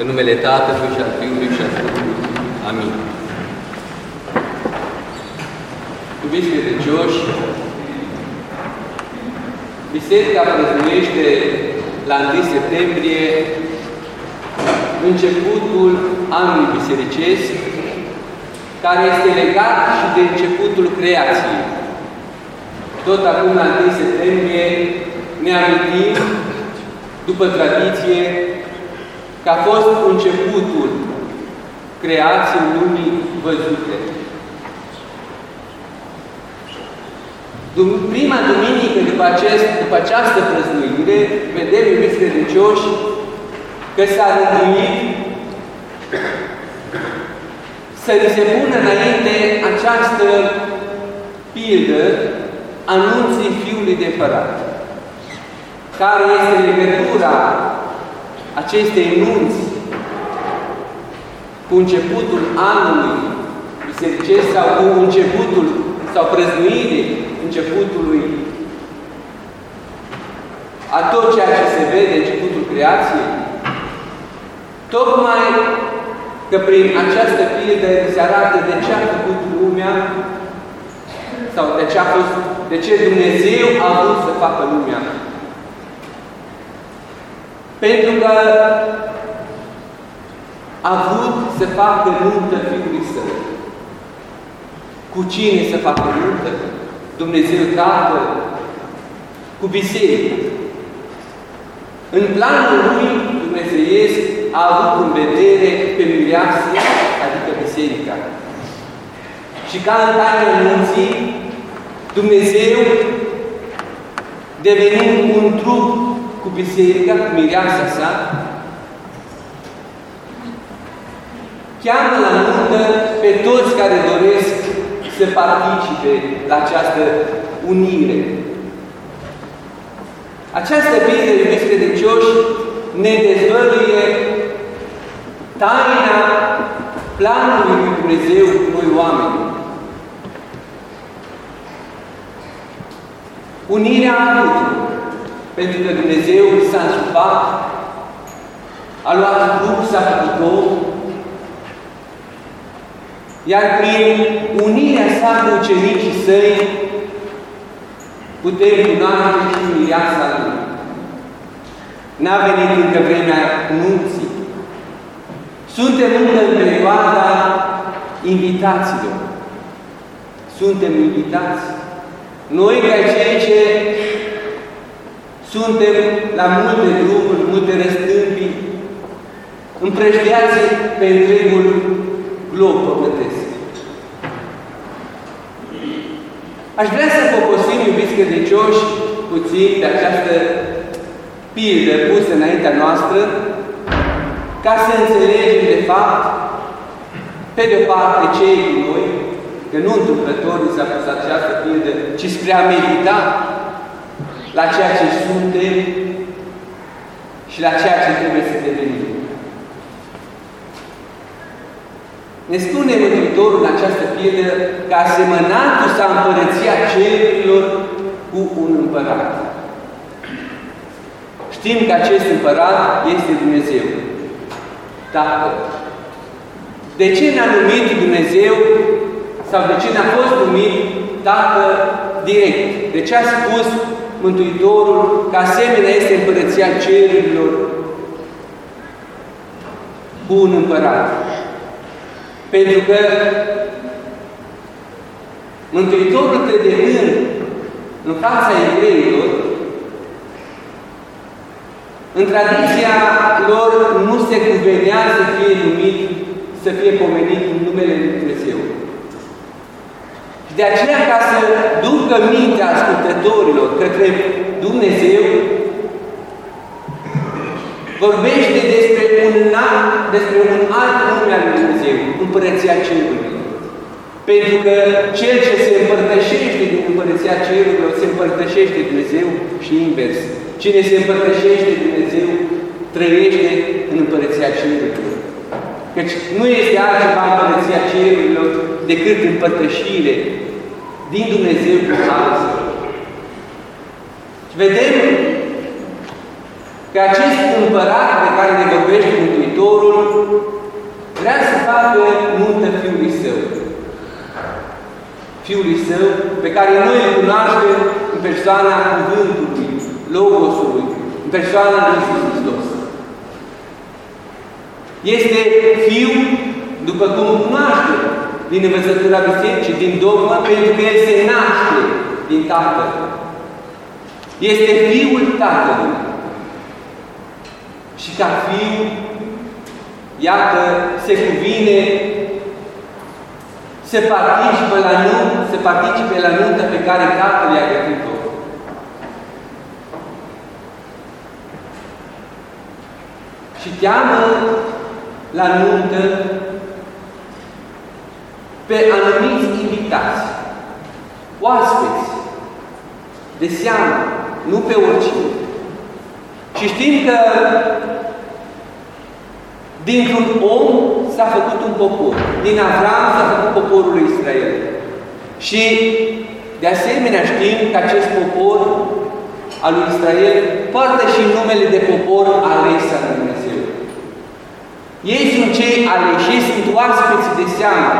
În numele Tatălui și al Fiului și al Sfântului. Amin. Iubiți credincioși, Biserica prăznuiește la 1 septembrie începutul anului bisericesc, care este legat și de începutul creației. Tot acum, la 1 septembrie, ne amintim, după tradiție, că a fost începutul creației lumii văzute. Prima duminică după, acest, după această prăznuire, vedem, iubiți credincioși, că s-a rânduit să li se pună înainte această pildă anunții Fiului de Părat. Care este legătura acestei nunți cu începutul anului bisericesc sau cu începutul sau prăznuirii începutului a tot ceea ce se vede, începutul creației, tocmai că prin această pildă se arată de ce a făcut lumea sau de ce a fost, de ce Dumnezeu a vrut să facă lumea. Pentru că a vrut să facă nuntă Fiului Său. Cu cine să facă nuntă? Dumnezeu Tatăl, cu biserica. În planul lui Dumnezeiesc a avut în vedere pe mireasă, adică biserica. Și ca în taina nunții, Dumnezeu, devenind un trup cu biserica, cu mireasa sa, cheamă la nuntă pe toți care doresc să participe la această unire. Această bine, iubiți credincioși, ne dezvăluie taina planului lui Dumnezeu cu noi oameni. Unirea adultă, pentru că Dumnezeu s-a însupat, a luat trup, s-a făcut om, iar prin unirea sa cu ucenicii săi, putem cunoaște și mireasa Lui. N-a venit încă vremea nunții. Suntem încă în perioada invitațiilor. Suntem invitați. Noi, ca cei ce suntem la multe drumuri, multe răstâmpii, împrăștiați pe întregul glob pământesc. Aș vrea să poposim, iubiți credincioși, puțin de această pildă pusă înaintea noastră, ca să înțelegem, de fapt, pe de o parte, cei cu noi, că nu întâmplător ni s-a pus această pildă, ci spre a medita la ceea ce suntem și la ceea ce trebuie să devenim. Ne spune Mântuitorul în această pildă că asemănatul s-a împărăția cerurilor cu un împărat. Știm că acest împărat este Dumnezeu, Tatăl. De ce ne-a numit Dumnezeu sau de ce ne-a fost numit Tatăl direct? De ce a spus Mântuitorul că asemenea este împărăția cerurilor cu un împărat? Pentru că Mântuitorul predemând în fața evreilor, în tradiția lor nu se cuvenea să fie numit, să fie pomenit în numele Lui Dumnezeu. Și de aceea, ca să ducă mintea ascultătorilor către Dumnezeu, vorbește despre un, alt, despre un alt nume al Lui Dumnezeu, Împărăția Cerului. Pentru că cel ce se împărtășește din Împărăția Cerurilor se împărtășește Dumnezeu și invers. Cine se împărtășește Dumnezeu trăiește în Împărăția Cerurilor. Căci nu este altceva Împărăția Cerurilor decât împărtășire din Dumnezeu cu alții. Vedem că acest împărat de care ne vorbește Mântuitorul vrea să facă nuntă Fiului Său. Fiului Său, pe care noi îl cunoaștem în persoana cuvântului, Logosului, în persoana lui Iisus Hristos. Este Fiul după cum cunoaștem, din învățătura Bisericii, din dogmă, pentru că El se naște din Tatăl. Este Fiul Tatălui. Și ca Fiu, iată, se cuvine să participe la nuntă, să participe la nuntă pe care Tatăl i-a gătit-o. Și cheamă la nuntă pe anumiți invitați, oaspeți, de seamă, nu pe oricine. Și știm că dintr-un om s-a făcut un popor. Din Avram s-a făcut poporul lui Israel. Și de asemenea știm că acest popor al lui Israel poartă și numele de popor ales al lui Dumnezeu. Ei sunt cei aleși, ei sunt oaspeți de seamă.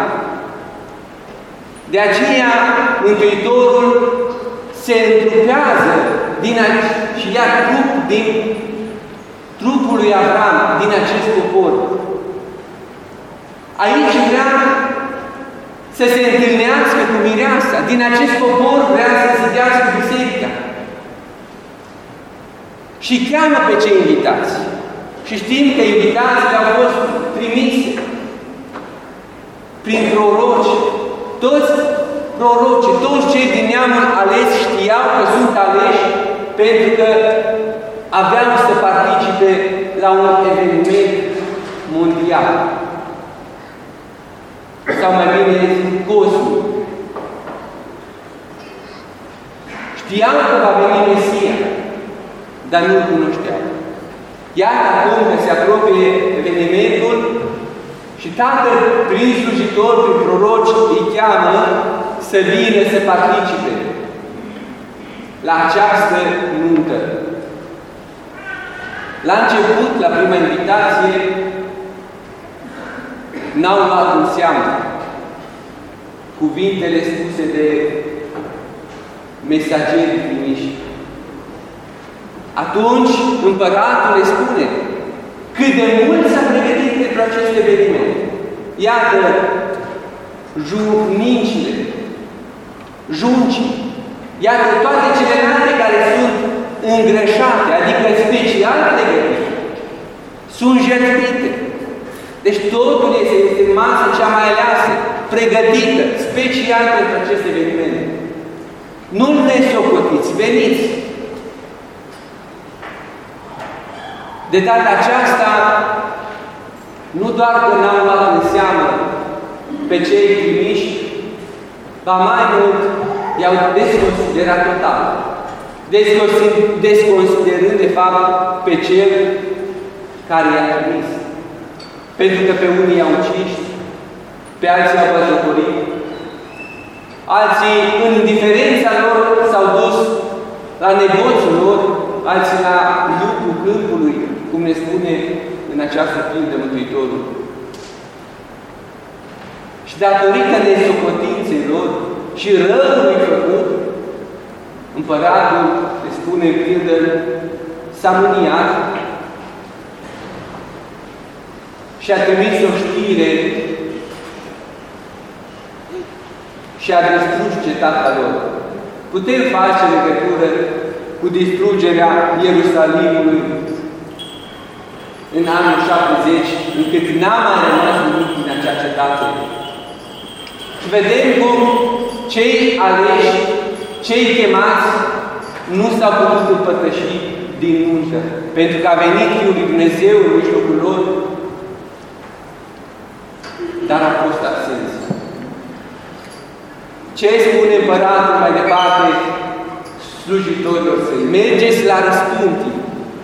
De aceea, Mântuitorul se întrupează din și ia trup din trupul lui Avram, din acest popor. Aici vrea să se întâlnească cu mireasa. Din acest popor vrea să se dească biserica. Și cheamă pe cei invitați. Și știm că invitații au fost trimise prin proroci. Toți prorocii, toți cei din neamul ales știau că sunt aleși pentru că aveau să participe la un eveniment mondial. Sau mai bine cosmic. Știau că va veni Mesia, dar nu-L cunoșteau. Iar acum că se apropie evenimentul și Tatăl, prin slujitor, prin proroci, îi cheamă să vină să participe la această nuntă. La început, la prima invitație, n-au luat în seamă cuvintele spuse de mesageri trimiși. Atunci împăratul le spune cât de mult s-a pregătit pentru acest eveniment. Iată, jurnicile, juncii, iată toate celelalte care sunt îngrășate, adică special pregătite, sunt jertfite. Deci totul este, este masă cea mai aleasă, pregătită, special pentru acest eveniment. Nu-l nesocotiți, veniți! De data aceasta, nu doar că n-am luat în seamă pe cei trimiși, ba mai mult i-au desconsiderat total. Desconsiderând, de fapt, pe cel care i-a trimis. Pentru că pe unii i-au ucis, pe alții au bătătorit, alții, în indiferența lor, s-au dus la negoțiul lor, alții la lucrul câmpului, cum ne spune în această de Mântuitorul. Și datorită nesocotințelor și răului făcut, împăratul, le spune în pildă, s-a mâniat și a trimis o știre și a distrus cetatea lor. Putem face legătură cu distrugerea Ierusalimului în anul 70, încât n-a mai rămas nimic din acea cetate. Și vedem cum cei aleși, cei chemați, nu s-au putut împărtăși din muncă, pentru că a venit Fiul lui Dumnezeu în mijlocul lor, dar a fost absență. Ce spune împăratul mai departe slujitorilor săi? Mergeți la răspuntii,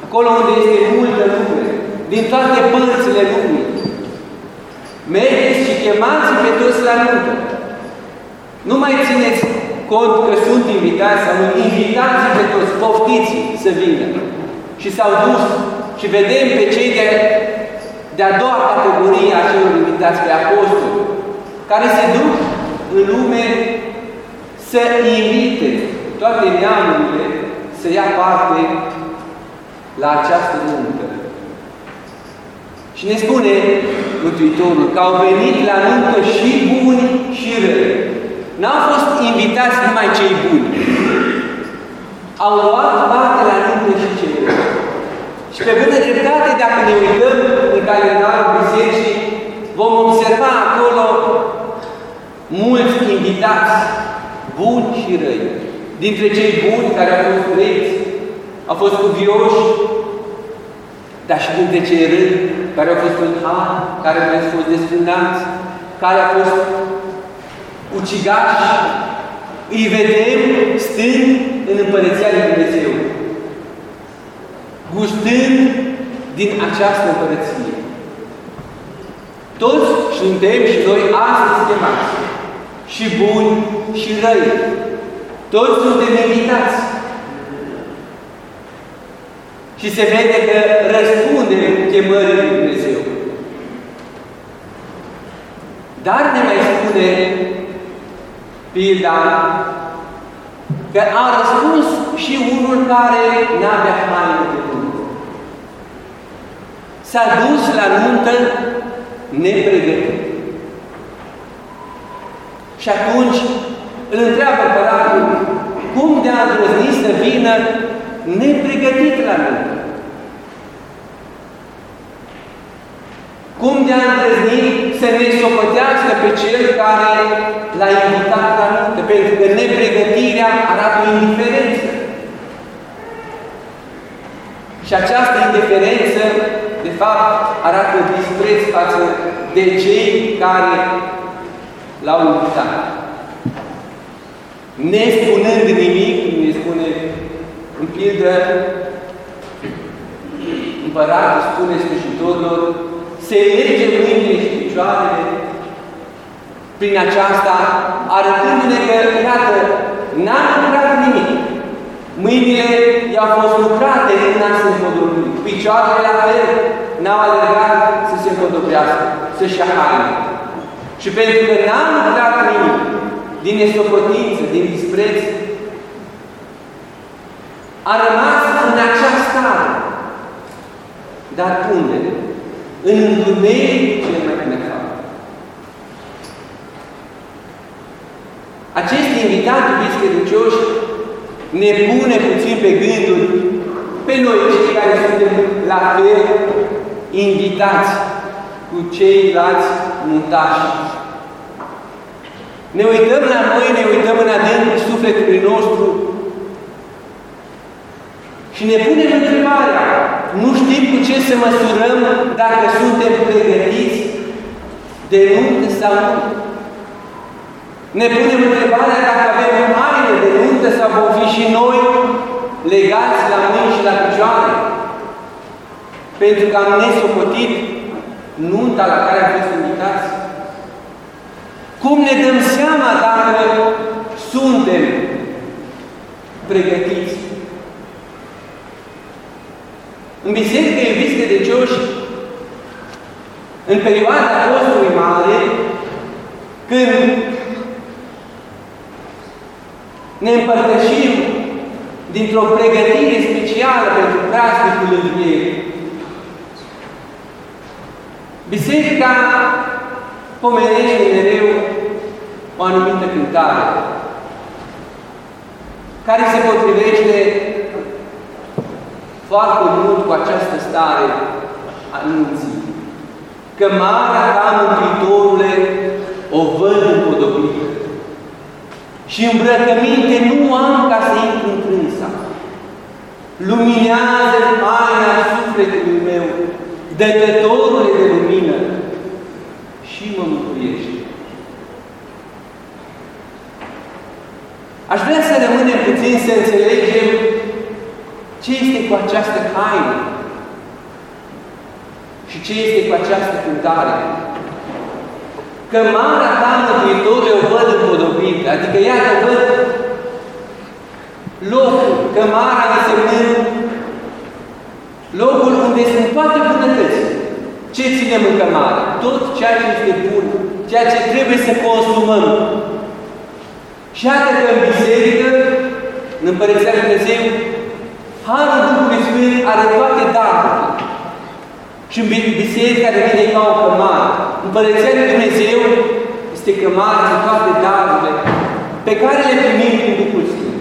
acolo unde este multă lume, din toate părțile lumii. Mergeți și chemați pe toți la nuntă. Nu mai țineți cont că sunt invitați sau nu, invitați pe toți, poftiți să vină. Și s-au dus și vedem pe cei de, de-a doua categorie a celor invitați pe apostoli, care se duc în lume să invite toate neamurile să ia parte la această nuntă. Și ne spune Mântuitorul că au venit la nuntă și buni și răi. N-au fost invitați numai cei buni. Au luat parte la nuntă și cei răi. Și pe bună dreptate, dacă ne uităm în calendarul bisericii, vom observa acolo mulți invitați, buni și răi. Dintre cei buni care au fost ureți, au fost cuvioși, dar și dintre cei răi care au fost în har, care au fost desfrânați, care au fost ucigași, îi vedem stând în Împărăția Lui Dumnezeu, gustând din această Împărăție. Toți suntem și noi astăzi chemați, și buni și răi. Toți suntem invitați. Și se vede că răspundem chemării Lui Dumnezeu. Dar ne mai spune pilda că a răspuns și unul care n-avea haine de nuntă. S-a dus la nuntă nepregătit. Și atunci îl întreabă păratul, cum de-a îndrăznit să vină nepregătit la nuntă? Cum de-a îndrăznit să ne socotească pe cel care l-a invitat la nuntă? Pentru că nepregătirea arată o indiferență. Și această indiferență, de fapt, arată dispreț față de cei care l-au invitat. Nespunând nimic, ne spune în pildă, împăratul spune sfârșitorilor, se merge mâinile și picioarele prin aceasta, arătându-ne că, iată, n-a lucrat nimic. Mâinile i-au fost lucrate în a se împodobri. Picioarele la fel n-au alergat să se împodobească, să-și ia haine. Și pentru că n-a lucrat nimic din nesocotință, din dispreț, a rămas în acea stare. Dar unde? În întuneric cel mai necap. Acest invitat, iubiți credincioși, ne pune puțin pe gânduri pe noi, cei care suntem la fel invitați cu ceilalți mutași. Ne uităm la noi, ne uităm în adâncul sufletului nostru și ne punem întrebarea, nu știm cu ce să măsurăm dacă suntem pregătiți de nuntă sau nu. Ne punem întrebarea dacă avem haine de nuntă sau vom fi și noi legați la mâini și la picioare. Pentru că am nesocotit nunta la care am fost invitați. Cum ne dăm seama dacă suntem pregătiți în biserică, iubiți credincioși, în perioada postului mare, când ne împărtășim dintr-o pregătire specială pentru praznicul învierii, Biserica pomenește mereu o anumită cântare care se potrivește foarte mult cu această stare a nunții. Că marea ta, Mântuitorule, o văd împodobită. Și îmbrăcăminte nu am ca să intru în trânsa. Luminează taina sufletului meu, dătătorule de lumină, și mă mântuiește. Aș vrea să rămânem puțin să înțelegem ce este cu această haină? Și ce este cu această cântare? Că marea ta Mântuitorule o văd împodobită, adică iată văd locul, cămara însemnând locul unde sunt toate bunătățile. Ce ținem în cămară? Tot ceea ce este bun, ceea ce trebuie să consumăm. Și iată că în biserică, în Împărăția Lui Dumnezeu, Harul Duhului Sfânt are toate darurile. Și în biserica devine ca o cămară. Împărăția Lui Dumnezeu este cămară cu toate darurile pe care le primim prin Duhul Sfânt.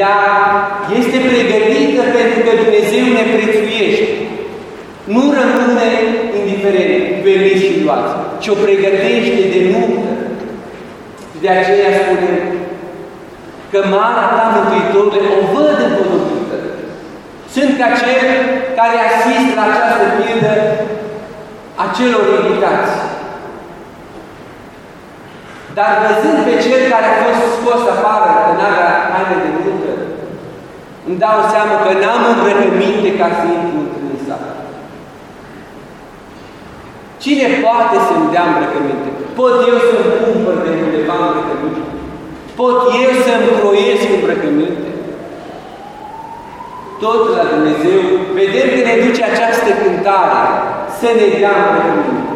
Ea este pregătită pentru că Dumnezeu ne prețuiește. Nu rămâne indiferent, veniți și luați, ci o pregătește de nuntă. De aceea spune că Mara ta Mântuitorule o văd împodobită. Sunt ca cel care asistă la această pildă a celor invitați. Dar văzând pe cel care a fost scos afară în avea haine de nuntă, îmi dau seama că n-am îmbrăcăminte ca să intru în sat. Cine poate să-mi dea îmbrăcăminte? Pot eu să-mi cumpăr de undeva îmbrăcăminte? Pot eu să-mi croiesc îmbrăcăminte? Tot la Dumnezeu, vedem că ne duce această cântare, să ne dea îmbrăcăminte.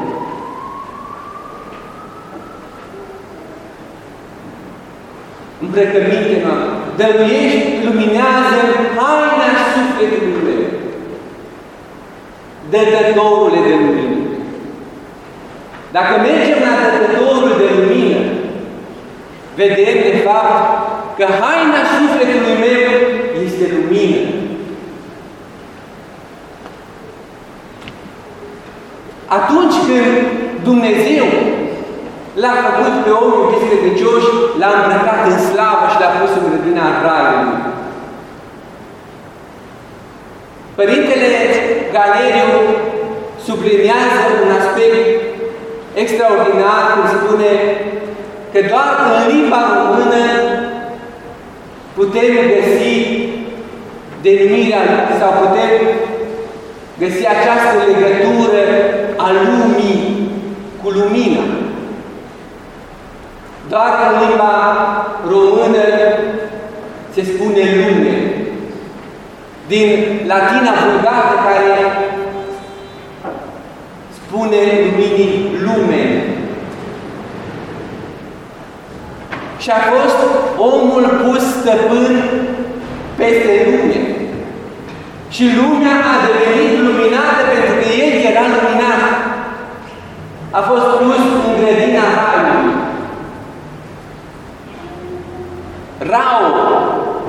Îmbrăcăminte noastre, dăruiești, luminează haina sufletului meu. Dătătorule de lumină. Dacă mergem la dătătorul de lumină, vedem de fapt că haina sufletului meu este lumină. Atunci când Dumnezeu l-a făcut pe omul iubiți credincioși, l-a îmbrăcat în slavă și l-a pus în grădina Raiului. Părintele Galeriu subliniază un aspect extraordinar când spune că doar în limba română putem găsi denumirea sau putem găsi această legătură a lumii cu lumina. Doar în limba română se spune lume. Din latina vulgată care spune luminii lume. Și a fost omul pus stăpân peste lume. Și lumea a devenit luminată pentru că el era luminat. A fost pus în grădina Raiului. Rau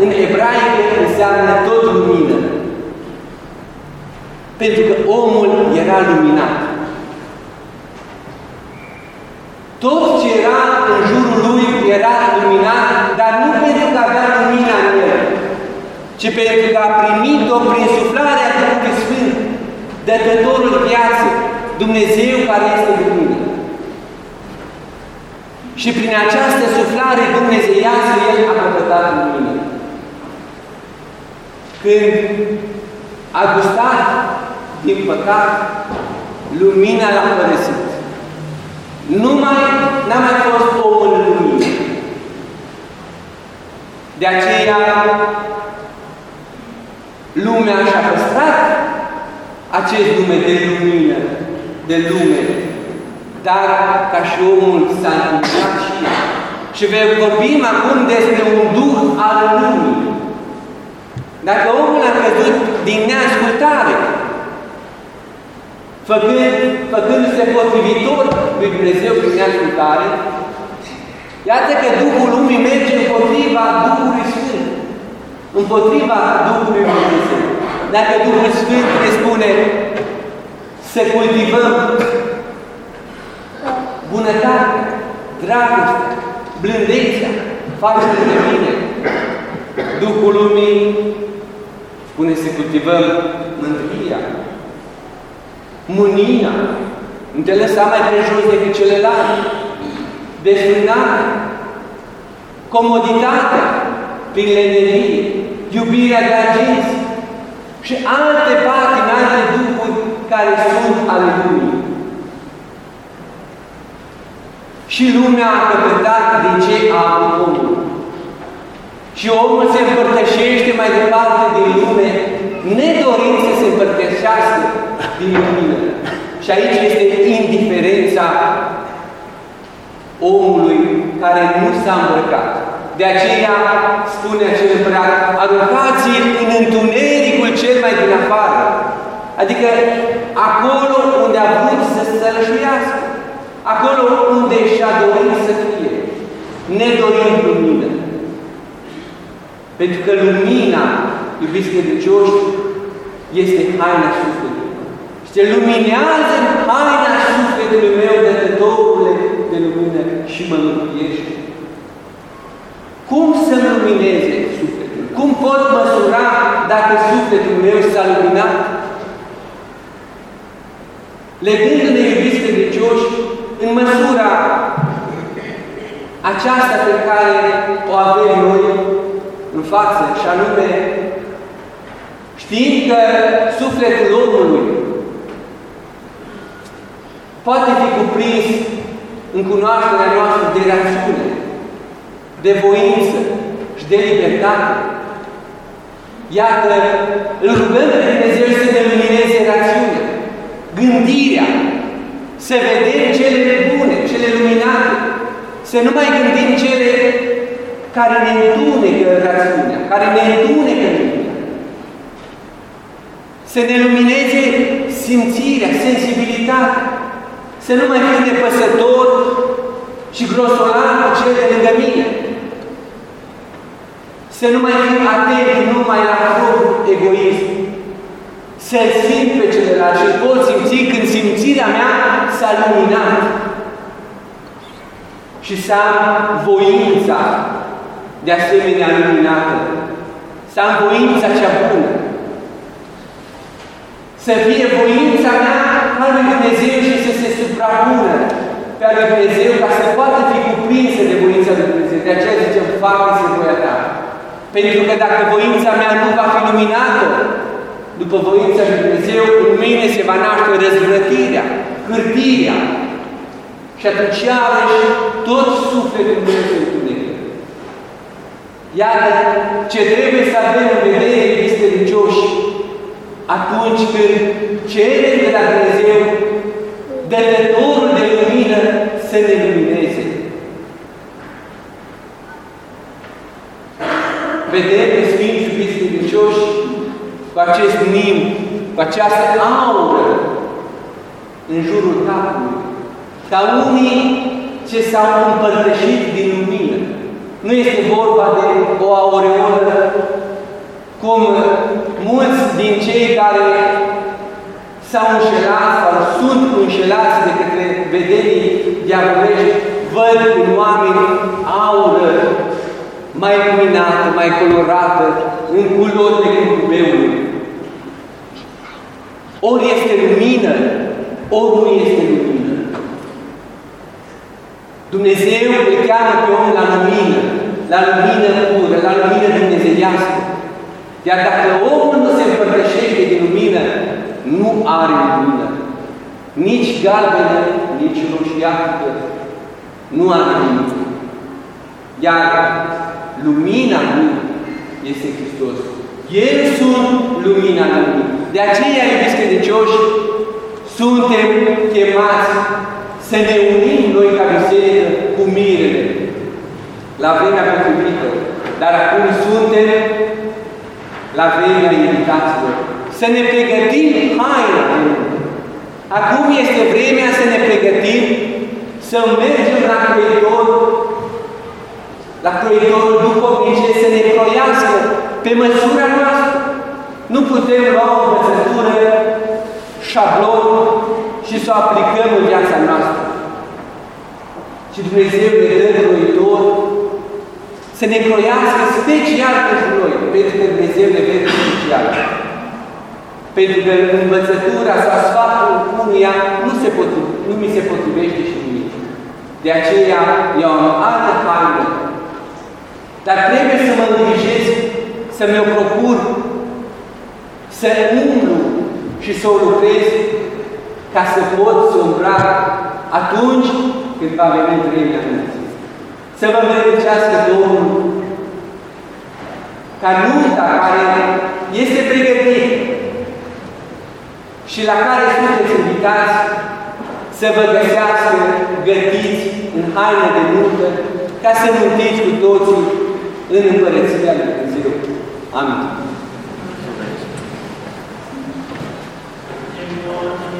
în ebraică înseamnă tot lumină. Pentru că omul era luminat. Tot ce era în jurul lui era luminat, dar nu pentru că avea lumina în el, ci pentru că a primit-o prin suflarea Duhului Sfânt, dătătorul viață, Dumnezeu care este lumină. Și prin această suflare dumnezeiască El a căpătat lumină. Când a gustat, din păcat, lumina l-a părăsit. Nu mai, n-a mai fost omul în lumină. De aceea, lumea și-a păstrat acest nume de lumină, de lume, dar ca și omul s-a întâmplat și el. Și vorbim acum despre un duh al lumii. Dacă omul a căzut din neascultare, făcând, făcându-se potrivitor lui Dumnezeu prin neascultare, iată că Duhul lumii merge împotriva Duhului Sfânt, împotriva Duhului Dumnezeu. Dacă Duhul Sfânt ne spune să cultivăm bunătate, dragoste, blândețea, față de mine, Duhul lumii spune să cultivăm mândria, mânina, nu te lăsa mai prejos decât celelalte, desfrânare, comoditatea prin lenerie, iubirea de agenți. Și alte patimi, alte duhuri care sunt ale lumii. Și lumea a căpătat din ce a avut omul. Și omul se împărtășește mai departe din lume, nedorind să se împărtășească din lumină. Și aici este indiferența omului care nu s-a îmbrăcat. De aceea spune acel împărat, aruncați în întunericul cel mai din afară. Adică acolo unde a vrut să sălășuiască. Acolo unde și-a dorit să fie. Nedorind lumină. Pentru că lumina, iubiți credincioși, este haina sufletului. Și te luminează haina sufletului meu, Dătătorule de lumină și mă mântuiește. Cum să lumineze sufletul? Cum pot măsura dacă sufletul meu s-a luminat? Legându-ne, iubiți credincioși, în măsura aceasta pe care o avem noi în față, și anume știind că sufletul omului poate fi cuprins în cunoașterea noastră de rațiune, de voință și de libertate. Iată, îl rugăm pe Dumnezeu să ne lumineze rațiunea, gândirea, să vedem cele bune, cele luminate, să nu mai gândim cele care ne întunecă rațiunea, care ne întunecă mintea. Să ne lumineze simțirea, sensibilitatea, să nu mai fiu nepăsător și grosolan cu cel de lângă mine. Să nu mai fiu atent numai la propriul egoism. Să simt pe celălalt și pot simți când simțirea mea s-a luminat. Și să am voința de asemenea luminată. Să am voința cea bună. Să fie voința mea al lui Dumnezeu și să se suprapună pe al lui Dumnezeu ca să poată fi cuprinsă de voința lui Dumnezeu. De aceea zicem, facă-se voia ta. Pentru că dacă voința mea nu va fi luminată, după voința lui Dumnezeu, în mine se va naște răzvrătirea, hârtirea. Și atunci iarăși tot sufletul meu se întunecă. Iată ce trebuie să avem în vedere, iubiți credincioși, atunci când cerem de la Dumnezeu dătătorul de lumină să ne lumineze. Vedem pe Sfinții iubiți credincioși cu acest nim, cu această aură în jurul capului, ca unii ce s-au împărtășit din lumină. Nu este vorba de o aureolă cum mulți din cei care s-au înșelat sau sunt înșelați de către vedenii diavolești, văd în oameni aură mai luminată, mai colorată, în culorile curcubeului. Ori este lumină, ori nu este lumină. Dumnezeu îl cheamă pe om la lumină, la lumină pură, la lumină dumnezeiască. Iar dacă omul nu se împărtășește din lumină, nu are lumină. Nici galbenă, nici roșiată, nu are lumină. Iar lumina lui este Hristos. El sunt lumina lumii. De aceea, iubiți credincioși, suntem chemați să ne unim noi ca biserică cu mirele la vremea potrivită. Dar acum suntem la vremea invitaților. Să ne pregătim haina. Acum este vremea să ne pregătim să mergem la croitor, la croitorul duhovnice, să ne croiască pe măsura noastră. Nu putem lua o învățătură, șablon și să o aplicăm în viața noastră. Și Dumnezeu ne dă croitor să ne croiască special pentru noi, pentru că Dumnezeu ne vede special. Pentru că învățătura sau sfatul unuia nu, se potriv, nu mi se potrivește și nimic. De aceea eu am altă haină. Dar trebuie să mă îngrijesc, să mi-o procur, să umblu și să o lucrez ca să pot să îmbrac atunci când va veni vremea Dumnezeu. Să vă învrednicească Domnul ca nunta care este pregătit și la care sunteți invitați să vă găsească gătiți în haine de nuntă, ca să mântuiți cu toții în Împărăția Lui Dumnezeu. Amin. Doamne,